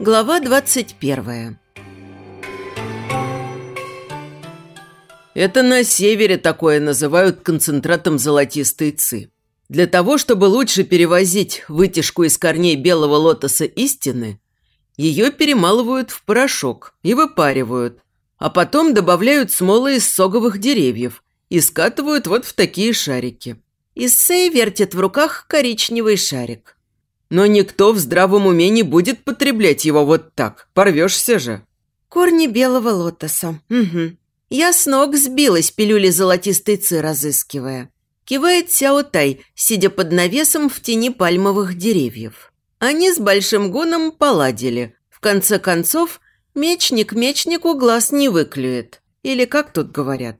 Глава 21 Это на севере такое называют концентратом золотистой ци. Для того, чтобы лучше перевозить вытяжку из корней белого лотоса истины, ее перемалывают в порошок и выпаривают, а потом добавляют смолы из соговых деревьев и скатывают вот в такие шарики. Иссей вертит в руках коричневый шарик. Но никто в здравом уме не будет потреблять его вот так. Порвешься же. Корни белого лотоса. Угу. Я с ног сбилась, пилюли золотистой ци разыскивая. Кивает Сяо Тай, сидя под навесом в тени пальмовых деревьев. Они с большим гоном поладили. В конце концов, мечник мечнику глаз не выклюет. Или как тут говорят.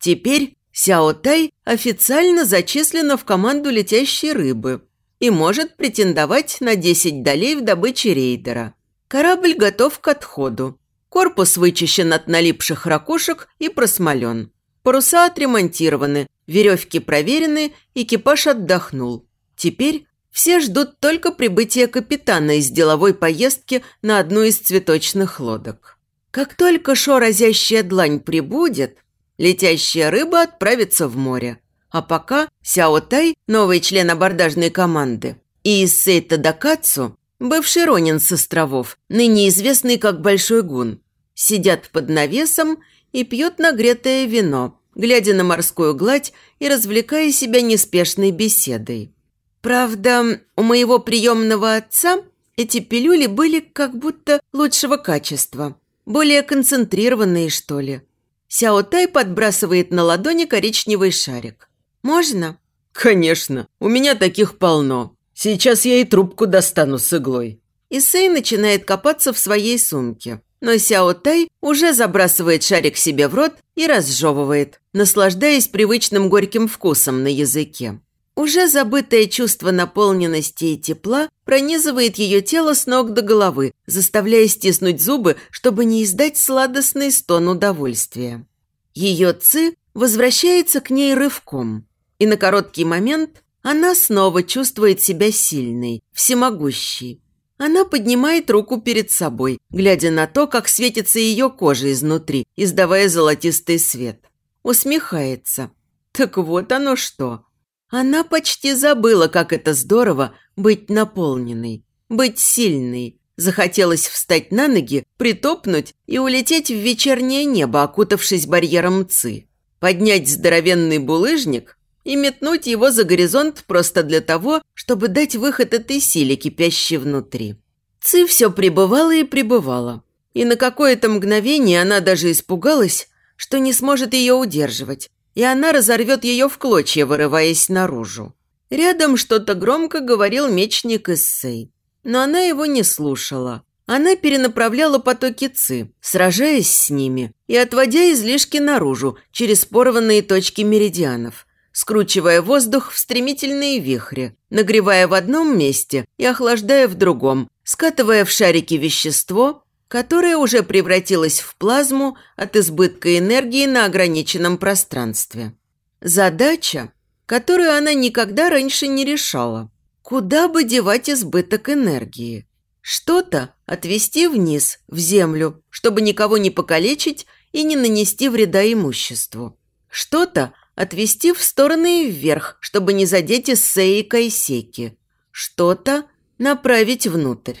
Теперь Сяо Тай официально зачислена в команду летящей рыбы и может претендовать на 10 долей в добыче рейдера. Корабль готов к отходу. Корпус вычищен от налипших ракушек и просмолен. Паруса отремонтированы, веревки проверены, экипаж отдохнул. Теперь все ждут только прибытия капитана из деловой поездки на одну из цветочных лодок. Как только шо разящая длань прибудет, летящая рыба отправится в море. А пока Сяо Тай, новый член абордажной команды, и Исей Тадакацу, бывший Ронин с островов, ныне известный как Большой Гун, сидят под навесом и пьют нагретое вино, глядя на морскую гладь и развлекая себя неспешной беседой. Правда, у моего приемного отца эти пилюли были как будто лучшего качества, более концентрированные, что ли. Сяо Тай подбрасывает на ладони коричневый шарик. «Можно?» «Конечно, у меня таких полно. Сейчас я и трубку достану с иглой». Исей начинает копаться в своей сумке. Но Сяо Тай уже забрасывает шарик себе в рот и разжевывает, наслаждаясь привычным горьким вкусом на языке. Уже забытое чувство наполненности и тепла пронизывает ее тело с ног до головы, заставляя стиснуть зубы, чтобы не издать сладостный стон удовольствия. Ее ци возвращается к ней рывком, и на короткий момент она снова чувствует себя сильной, всемогущей. Она поднимает руку перед собой, глядя на то, как светится ее кожа изнутри, издавая золотистый свет. Усмехается. Так вот оно что. Она почти забыла, как это здорово быть наполненной, быть сильной. Захотелось встать на ноги, притопнуть и улететь в вечернее небо, окутавшись барьером ЦИ. Поднять здоровенный булыжник и метнуть его за горизонт просто для того, чтобы дать выход этой силе, кипящей внутри. Ци все пребывала и пребывала. И на какое-то мгновение она даже испугалась, что не сможет ее удерживать, и она разорвет ее в клочья, вырываясь наружу. Рядом что-то громко говорил мечник Иссей, но она его не слушала. Она перенаправляла потоки ЦИ, сражаясь с ними и отводя излишки наружу через порванные точки меридианов, скручивая воздух в стремительные вихри, нагревая в одном месте и охлаждая в другом, скатывая в шарики вещество, которое уже превратилось в плазму от избытка энергии на ограниченном пространстве. Задача, которую она никогда раньше не решала. Куда бы девать избыток энергии? Что-то отвести вниз, в землю, чтобы никого не покалечить и не нанести вреда имуществу. Что-то отвести в стороны и вверх, чтобы не задеть Иссеи и Кайсеки. Что-то направить внутрь.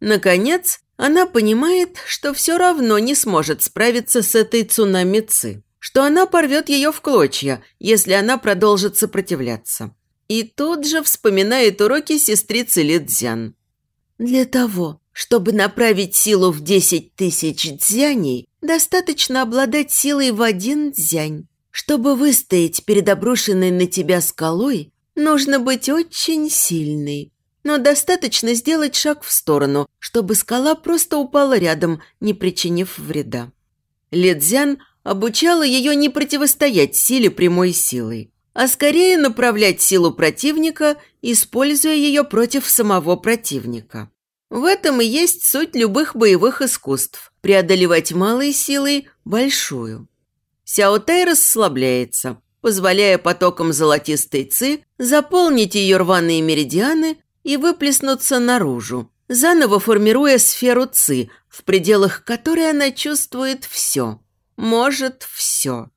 Наконец, она понимает, что все равно не сможет справиться с этой цунами Ци, что она порвет ее в клочья, если она продолжит сопротивляться. И тут же вспоминает уроки сестрицы Лидзян. Для того, чтобы направить силу в 10 тысяч дзяней, достаточно обладать силой в один дзянь. Чтобы выстоять перед обрушенной на тебя скалой, нужно быть очень сильной. Но достаточно сделать шаг в сторону, чтобы скала просто упала рядом, не причинив вреда. Ледзян обучала ее не противостоять силе прямой силой, а скорее направлять силу противника, используя ее против самого противника. В этом и есть суть любых боевых искусств – преодолевать малой силой большую. Сяотай расслабляется, позволяя потокам золотистой ци заполнить ее рваные меридианы и выплеснуться наружу, заново формируя сферу ЦИ, в пределах которой она чувствует все, может все.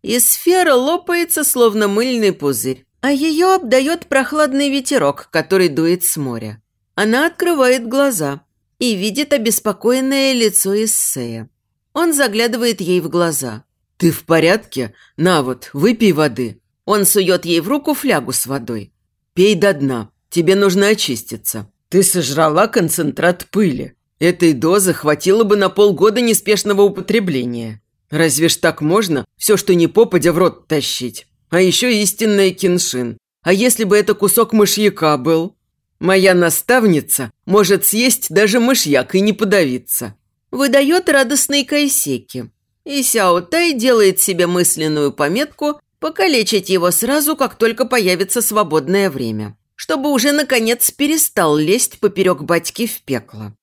И сфера лопается, словно мыльный пузырь, а ее обдает прохладный ветерок, который дует с моря. Она открывает глаза и видит обеспокоенное лицо Иссея. Он заглядывает ей в глаза. «Ты в порядке? На вот, выпей воды». Он сует ей в руку флягу с водой. «Пей до дна. Тебе нужно очиститься. Ты сожрала концентрат пыли. Этой дозы хватило бы на полгода неспешного употребления. Разве ж так можно все, что не попадя, в рот тащить? А еще истинная киншин. А если бы это кусок мышьяка был? Моя наставница может съесть даже мышьяк и не подавиться. Выдает радостные кайсеки. И Сяо Тай делает себе мысленную пометку покалечить его сразу, как только появится свободное время, чтобы уже, наконец, перестал лезть поперек батьки в пекло.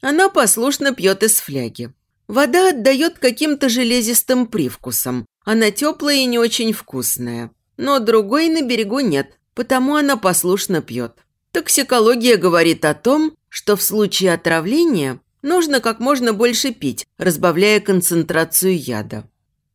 Она послушно пьет из фляги. Вода отдает каким-то железистым привкусом. Она теплая и не очень вкусная. Но другой на берегу нет, потому она послушно пьет. Токсикология говорит о том, что в случае отравления нужно как можно больше пить, разбавляя концентрацию яда.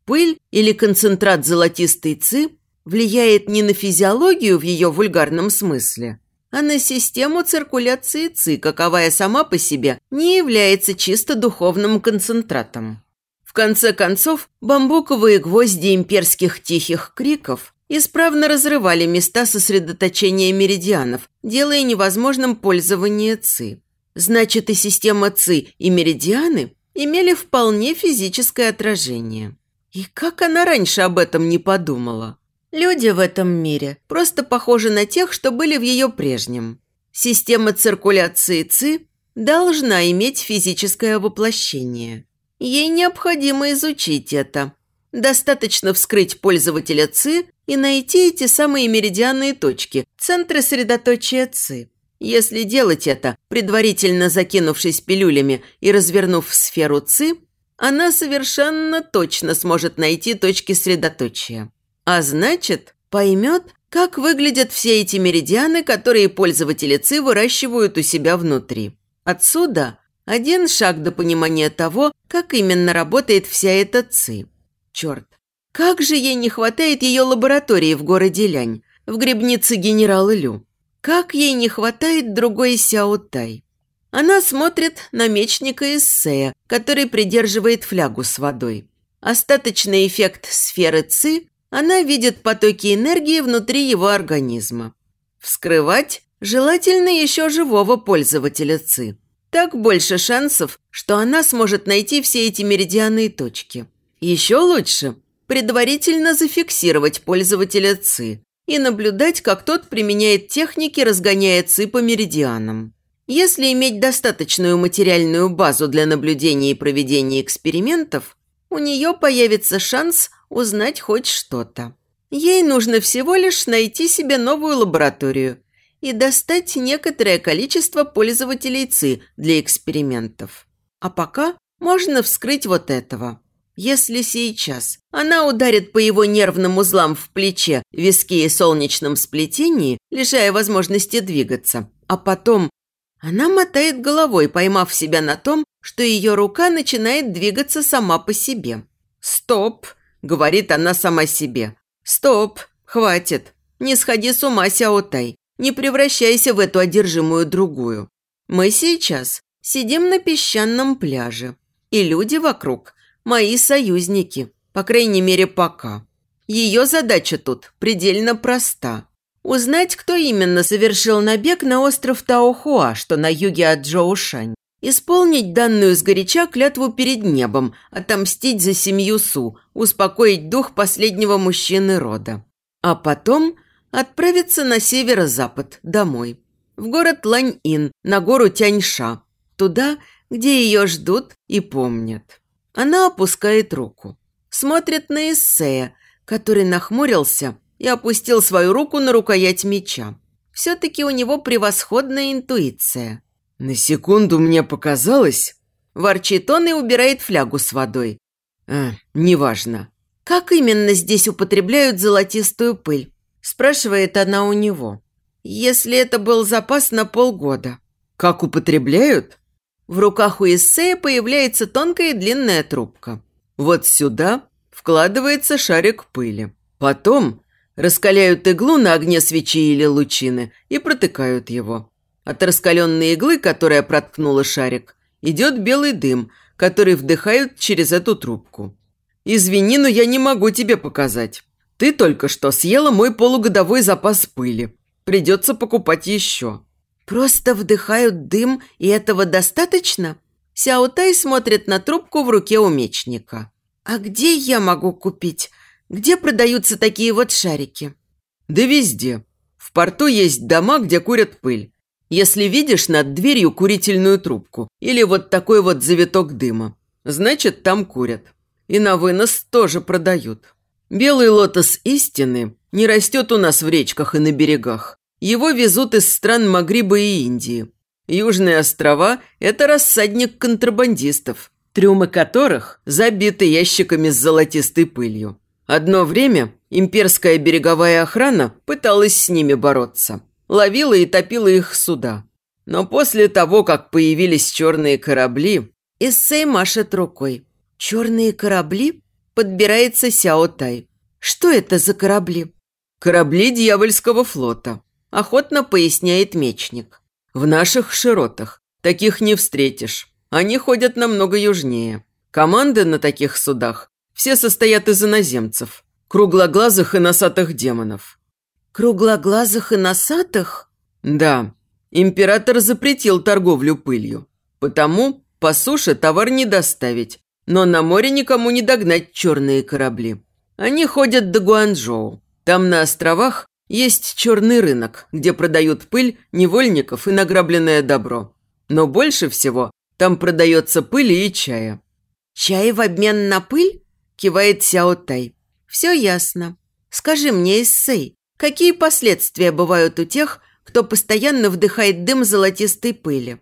Пыль или концентрат золотистой ци влияет не на физиологию в ее вульгарном смысле, а на систему циркуляции ци, каковая сама по себе не является чисто духовным концентратом. В конце концов, бамбуковые гвозди имперских тихих криков исправно разрывали места сосредоточения меридианов, делая невозможным пользование ЦИ. Значит, и система ЦИ, и меридианы имели вполне физическое отражение. И как она раньше об этом не подумала? Люди в этом мире просто похожи на тех, что были в ее прежнем. Система циркуляции ЦИ должна иметь физическое воплощение. Ей необходимо изучить это. Достаточно вскрыть пользователя ЦИ и найти эти самые меридианные точки, центры средоточия ЦИ. Если делать это, предварительно закинувшись пилюлями и развернув сферу ЦИ, она совершенно точно сможет найти точки средоточия. А значит, поймет, как выглядят все эти меридианы, которые пользователи ЦИ выращивают у себя внутри. Отсюда один шаг до понимания того, как именно работает вся эта ЦИ. Черт, как же ей не хватает ее лаборатории в городе Лянь, в грибнице генерала Лю. Как ей не хватает другой Сяо Тай. Она смотрит на мечника Иссея, который придерживает флягу с водой. Остаточный эффект сферы ЦИ она видит потоки энергии внутри его организма. Вскрывать желательно еще живого пользователя ЦИ. Так больше шансов, что она сможет найти все эти меридианы и точки. Еще лучше предварительно зафиксировать пользователя ЦИ и наблюдать, как тот применяет техники, разгоняя ЦИ по меридианам. Если иметь достаточную материальную базу для наблюдения и проведения экспериментов, у нее появится шанс узнать хоть что-то. Ей нужно всего лишь найти себе новую лабораторию и достать некоторое количество пользователей ЦИ для экспериментов. А пока можно вскрыть вот этого. Если сейчас она ударит по его нервным узлам в плече, виске и солнечном сплетении, лишая возможности двигаться, а потом она мотает головой, поймав себя на том, что ее рука начинает двигаться сама по себе. «Стоп!» – говорит она сама себе. «Стоп! Хватит! Не сходи с ума, Сяотай! Не превращайся в эту одержимую другую. Мы сейчас сидим на песчаном пляже, и люди вокруг мои союзники, по крайней мере, пока. Ее задача тут предельно проста. Узнать, кто именно совершил набег на остров Таохуа, что на юге от Джоушань. Исполнить данную сгоряча клятву перед небом, отомстить за семью Су, успокоить дух последнего мужчины рода. А потом отправиться на северо-запад, домой. В город Лань-Ин, на гору Тяньша. Туда, где ее ждут и помнят. Она опускает руку. Смотрит на Эссея, который нахмурился и опустил свою руку на рукоять меча. Все-таки у него превосходная интуиция. «На секунду мне показалось...» Ворчит он и убирает флягу с водой. «А, неважно». «Как именно здесь употребляют золотистую пыль?» Спрашивает она у него. «Если это был запас на полгода». Как употребляют? В руках у Иссея появляется тонкая и длинная трубка. Вот сюда вкладывается шарик пыли. Потом раскаляют иглу на огне свечи или лучины и протыкают его. От раскаленной иглы, которая проткнула шарик, идет белый дым, который вдыхают через эту трубку. Извини, но я не могу тебе показать. Ты только что съела мой полугодовой запас пыли. Придется покупать еще». «Просто вдыхают дым, и этого достаточно?» Сяо Тай смотрит на трубку в руке у мечника. «А где я могу купить? Где продаются такие вот шарики?» «Да везде. В порту есть дома, где курят пыль. Если видишь над дверью курительную трубку или вот такой вот завиток дыма, значит, там курят. И на вынос тоже продают. Белый лотос истины не растет у нас в речках и на берегах. Его везут из стран Магриба и Индии. Южные острова – это рассадник контрабандистов, трюмы которых забиты ящиками с золотистой пылью. Одно время имперская береговая охрана пыталась с ними бороться. Ловила и топила их суда. Но после того, как появились черные корабли... Иссей машет рукой. «Черные корабли?» Подбирается Сяо Тай. «Что это за корабли?» «Корабли дьявольского флота», – охотно поясняет мечник. «В наших широтах таких не встретишь. Они ходят намного южнее. Команды на таких судах все состоят из иноземцев, круглоглазых и носатых демонов». «Круглоглазых и носатых?» «Да. Император запретил торговлю пылью. Потому по суше товар не доставить, но на море никому не догнать черные корабли. Они ходят до Гуанчжоу. Там на островах есть черный рынок, где продают пыль, невольников и награбленное добро. Но больше всего там продается пыль и чая. «Чай в обмен на пыль?» – кивает Сяо Тай. «Все ясно. Скажи мне, Иссей, какие последствия бывают у тех, кто постоянно вдыхает дым золотистой пыли?»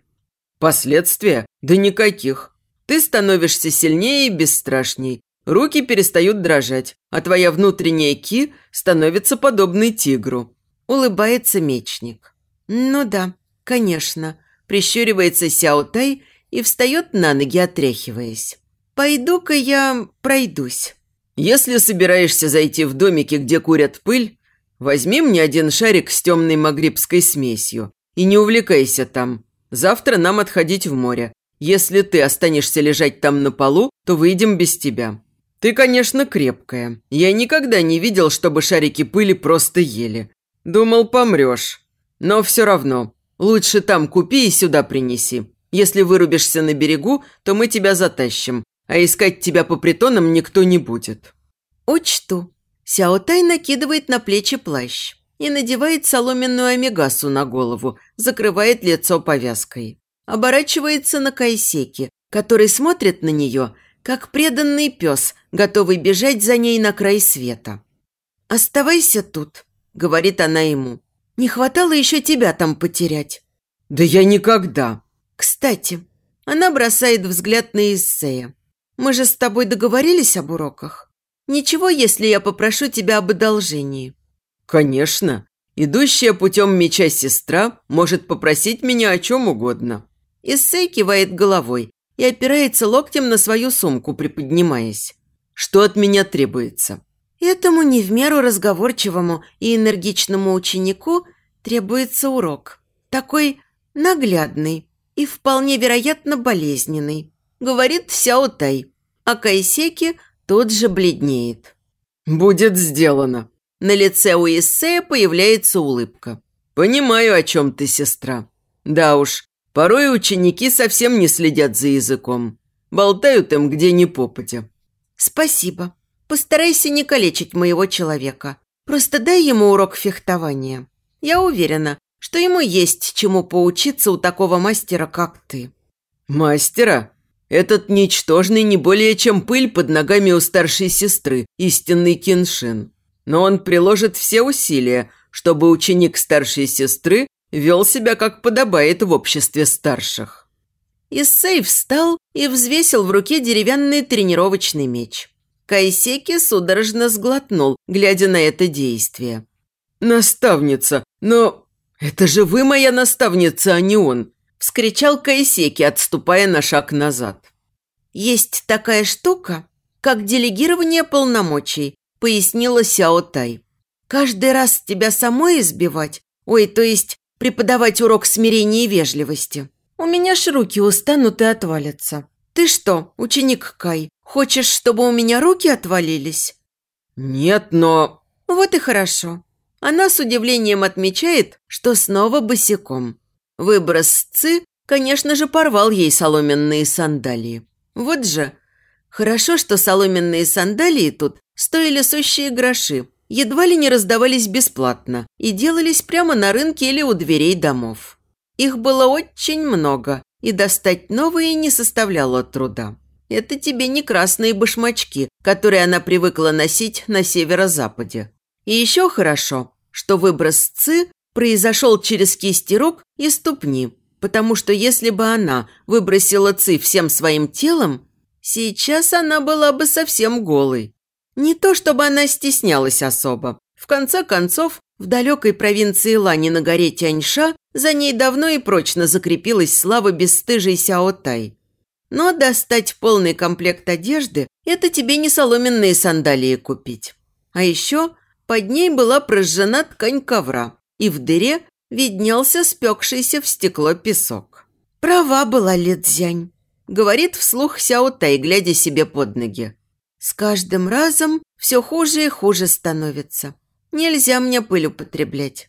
«Последствия? Да никаких. Ты становишься сильнее и бесстрашней. Руки перестают дрожать, а твоя внутренняя ки становится подобной тигру. Улыбается мечник. Ну да, конечно. Прищуривается Сяо Тай и встает на ноги, отряхиваясь. Пойду-ка я пройдусь. Если собираешься зайти в домики, где курят пыль, возьми мне один шарик с темной магрибской смесью и не увлекайся там. Завтра нам отходить в море, если ты останешься лежать там на полу, то выйдем без тебя. Ты, конечно, крепкая. Я никогда не видел, чтобы шарики пыли просто ели. Думал, помрешь. Но все равно, лучше там купи и сюда принеси. Если вырубишься на берегу, то мы тебя затащим, а искать тебя по притонам никто не будет». «Учту». Сяо Тай накидывает на плечи плащ и надевает соломенную амигасу на голову, закрывает лицо повязкой оборачивается на Кайсеки, который смотрит на нее, как преданный пес, готовый бежать за ней на край света. «Оставайся тут», — говорит она ему. «Не хватало еще тебя там потерять». «Да я никогда». «Кстати», — она бросает взгляд на Иссея. «Мы же с тобой договорились об уроках. Ничего, если я попрошу тебя об одолжении». «Конечно. Идущая путем меча сестра может попросить меня о чем угодно». Иссей кивает головой и опирается локтем на свою сумку, приподнимаясь. «Что от меня требуется?» Этому не в меру разговорчивому и энергичному ученику требуется урок. Такой наглядный и вполне вероятно болезненный, говорит Сяо Тай, а Кайсеки тот же бледнеет. «Будет сделано». На лице у Иссея появляется улыбка. «Понимаю, о чем ты, сестра. Да уж, Порой ученики совсем не следят за языком. Болтают им где ни попадя. «Спасибо. Постарайся не калечить моего человека. Просто дай ему урок фехтования. Я уверена, что ему есть чему поучиться у такого мастера, как ты». «Мастера? Этот ничтожный не более чем пыль под ногами у старшей сестры, истинный киншин. Но он приложит все усилия, чтобы ученик старшей сестры вел себя как подобает в обществе старших. Иссей встал и взвесил в руке деревянный тренировочный меч. Кайсеки судорожно сглотнул, глядя на это действие. «Наставница, но это же вы моя наставница, а не он. – вскричал Кайсеки, отступая на шаг назад. «Есть такая штука, как делегирование полномочий», – пояснила Сяо Тай. «Каждый раз тебя самой избивать, ой, то есть преподавать урок смирения и вежливости. У меня ж руки устанут и отвалятся. Ты что, ученик Кай, хочешь, чтобы у меня руки отвалились?» «Нет, но...» «Вот и хорошо». Она с удивлением отмечает, что снова босиком. Выброс ци, конечно же, порвал ей соломенные сандалии. Вот же, хорошо, что соломенные сандалии тут стоили сущие гроши, едва ли не раздавались бесплатно и делались прямо на рынке или у дверей домов. Их было очень много, и достать новые не составляло труда. Это тебе не красные башмачки, которые она привыкла носить на северо-западе. И еще хорошо, что выброс ЦИ произошел через кисти рук и ступни, потому что если бы она выбросила ЦИ всем своим телом, сейчас она была бы совсем голой. Не то чтобы она стеснялась особо. В конце концов, в далекой провинции Лани на горе Тяньша за ней давно и прочно закрепилась слава бесстыжей Сяо Тай. Но достать полный комплект одежды – это тебе не соломенные сандалии купить. А еще под ней была прожжена ткань ковра, и в дыре виднелся спекшийся в стекло песок. «Права была Лидзянь», – говорит вслух Сяо Тай, глядя себе под ноги. «С каждым разом все хуже и хуже становится. Нельзя мне пыль употреблять».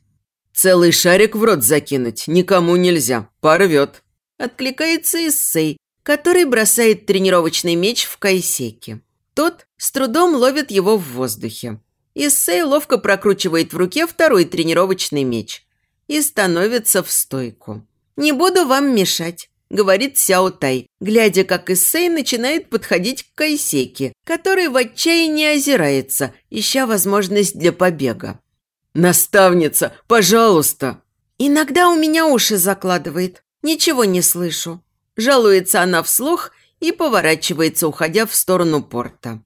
«Целый шарик в рот закинуть никому нельзя, порвет», – откликается Иссей, который бросает тренировочный меч в кайсеки. Тот с трудом ловит его в воздухе. Иссей ловко прокручивает в руке второй тренировочный меч и становится в стойку. «Не буду вам мешать», – говорит Сяо Тай, глядя, как Иссей начинает подходить к Кайсеке, который в отчаянии озирается, ища возможность для побега. «Наставница, пожалуйста!» «Иногда у меня уши закладывает, ничего не слышу. Жалуется она вслух и поворачивается, уходя в сторону порта.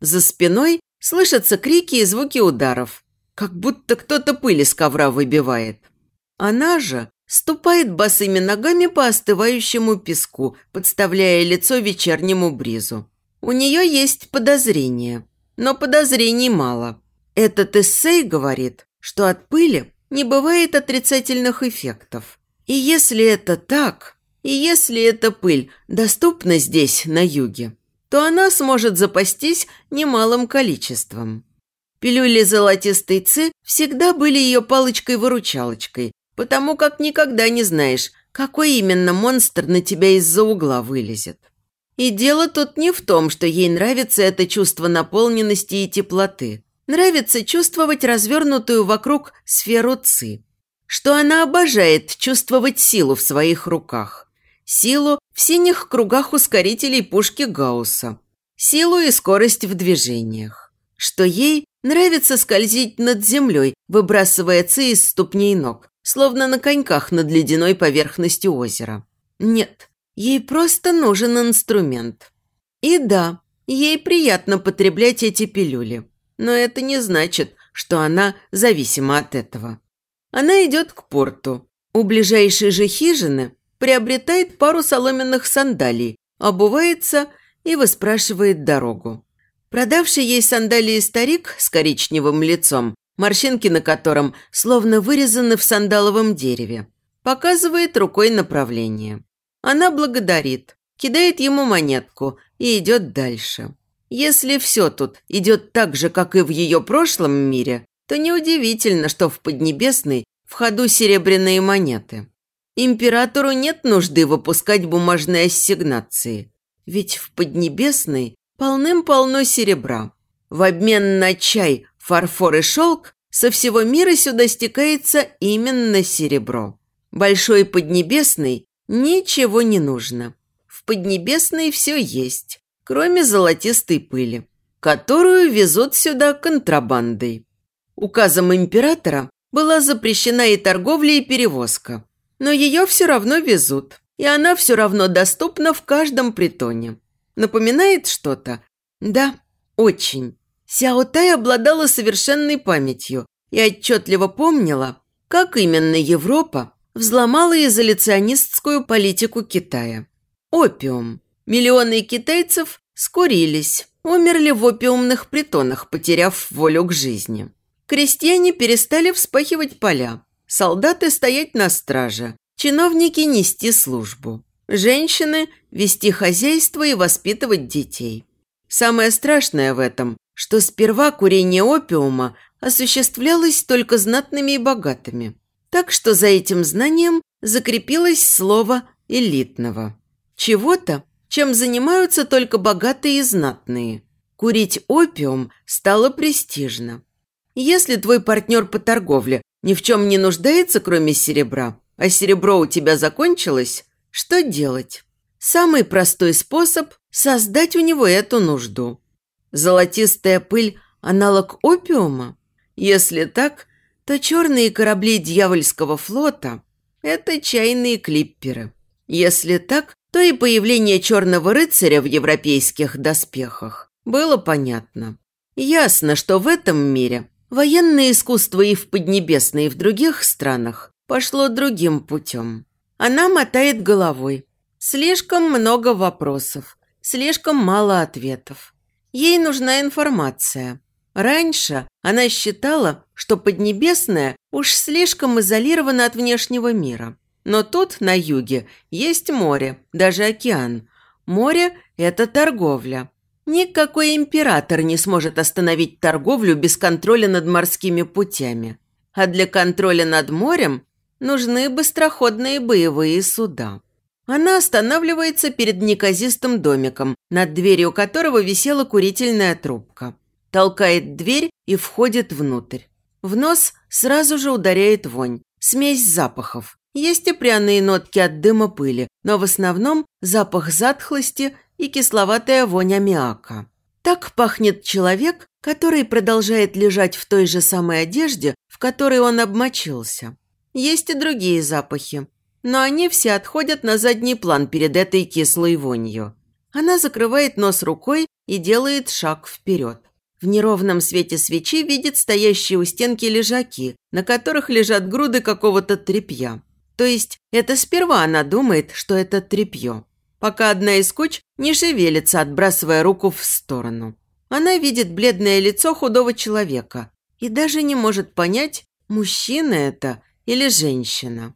За спиной слышатся крики и звуки ударов, как будто кто-то пыль из ковра выбивает. Она же ступает босыми ногами по остывающему песку, подставляя лицо вечернему бризу. У нее есть подозрение, но подозрений мало. Этот эссей говорит, что от пыли не бывает отрицательных эффектов. И если это так, и если эта пыль доступна здесь, на юге, то она сможет запастись немалым количеством. Пилюли золотистой ци всегда были ее палочкой-выручалочкой, потому как никогда не знаешь, какой именно монстр на тебя из-за угла вылезет. И дело тут не в том, что ей нравится это чувство наполненности и теплоты. Нравится чувствовать развернутую вокруг сферу ци. Что она обожает чувствовать силу в своих руках силу в синих кругах ускорителей пушки Гаусса, силу и скорость в движениях. Что ей нравится скользить над землей, выбрасывая ци из ступней ног, словно на коньках над ледяной поверхностью озера. Нет, ей просто нужен инструмент. И да, ей приятно потреблять эти пилюли, но это не значит, что она зависима от этого. Она идет к порту. У ближайшей же хижины приобретает пару соломенных сандалий, обувается и выспрашивает дорогу. Продавший ей сандалии старик с коричневым лицом, морщинки на котором словно вырезаны в сандаловом дереве, показывает рукой направление. Она благодарит, кидает ему монетку и идет дальше. Если все тут идет так же, как и в ее прошлом мире, то неудивительно, что в Поднебесной в ходу серебряные монеты. Императору нет нужды выпускать бумажные ассигнации, ведь в Поднебесной полным-полно серебра. В обмен на чай, фарфор и шелк со всего мира сюда стекается именно серебро. Большой Поднебесной ничего не нужно. В Поднебесной все есть, кроме золотистой пыли, которую везут сюда контрабандой. Указом императора была запрещена и торговля, и перевозка но ее все равно везут, и она все равно доступна в каждом притоне. Напоминает что-то? Да, очень. Сяо Тай обладала совершенной памятью и отчетливо помнила, как именно Европа взломала изоляционистскую политику Китая. Опиум. Миллионы китайцев скурились, умерли в опиумных притонах, потеряв волю к жизни. Крестьяне перестали вспахивать поля, солдаты стоять на страже, чиновники нести службу, женщины вести хозяйство и воспитывать детей. Самое страшное в этом, что сперва курение опиума осуществлялось только знатными и богатыми. Так что за этим знанием закрепилось слово «элитного». Чего-то, чем занимаются только богатые и знатные. Курить опиум стало престижно. Если твой партнер по торговле ни в чем не нуждается, кроме серебра, а серебро у тебя закончилось, что делать? Самый простой способ – создать у него эту нужду. Золотистая пыль – аналог опиума? Если так, то черные корабли дьявольского флота – это чайные клипперы. Если так, то и появление черного рыцаря в европейских доспехах было понятно. Ясно, что в этом мире военное искусство и в Поднебесной, и в других странах пошло другим путем. Она мотает головой. Слишком много вопросов, слишком мало ответов. Ей нужна информация. Раньше она считала, что Поднебесная уж слишком изолирована от внешнего мира. Но тут, на юге, есть море, даже океан. Море – это торговля. Никакой император не сможет остановить торговлю без контроля над морскими путями. А для контроля над морем нужны быстроходные боевые суда. Она останавливается перед неказистым домиком, над дверью которого висела курительная трубка толкает дверь и входит внутрь. В нос сразу же ударяет вонь, смесь запахов. Есть и пряные нотки от дыма пыли, но в основном запах затхлости и кисловатая вонь аммиака. Так пахнет человек, который продолжает лежать в той же самой одежде, в которой он обмочился. Есть и другие запахи, но они все отходят на задний план перед этой кислой вонью. Она закрывает нос рукой и делает шаг вперед. В неровном свете свечи видит стоящие у стенки лежаки, на которых лежат груды какого-то тряпья. То есть это сперва она думает, что это тряпье, пока одна из куч не шевелится, отбрасывая руку в сторону. Она видит бледное лицо худого человека и даже не может понять, мужчина это или женщина.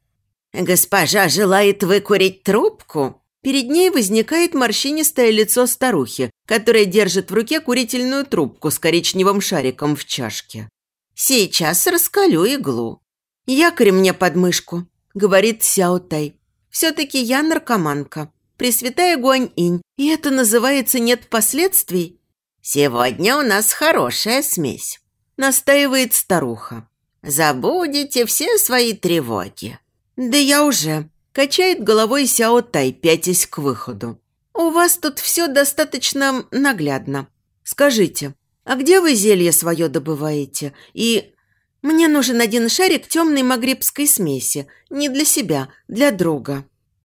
«Госпожа желает выкурить трубку?» Перед ней возникает морщинистое лицо старухи, которая держит в руке курительную трубку с коричневым шариком в чашке. «Сейчас раскалю иглу». «Якорь мне под мышку», – говорит Сяо Тай. «Все-таки я наркоманка. Пресвятая Гуань-инь. И это называется «нет последствий»?» «Сегодня у нас хорошая смесь», – настаивает старуха. «Забудете все свои тревоги». «Да я уже», Качает головой Сяо Тай, пятясь к выходу. «У вас тут все достаточно наглядно. Скажите, а где вы зелье свое добываете? И мне нужен один шарик темной магрибской смеси. Не для себя, для друга».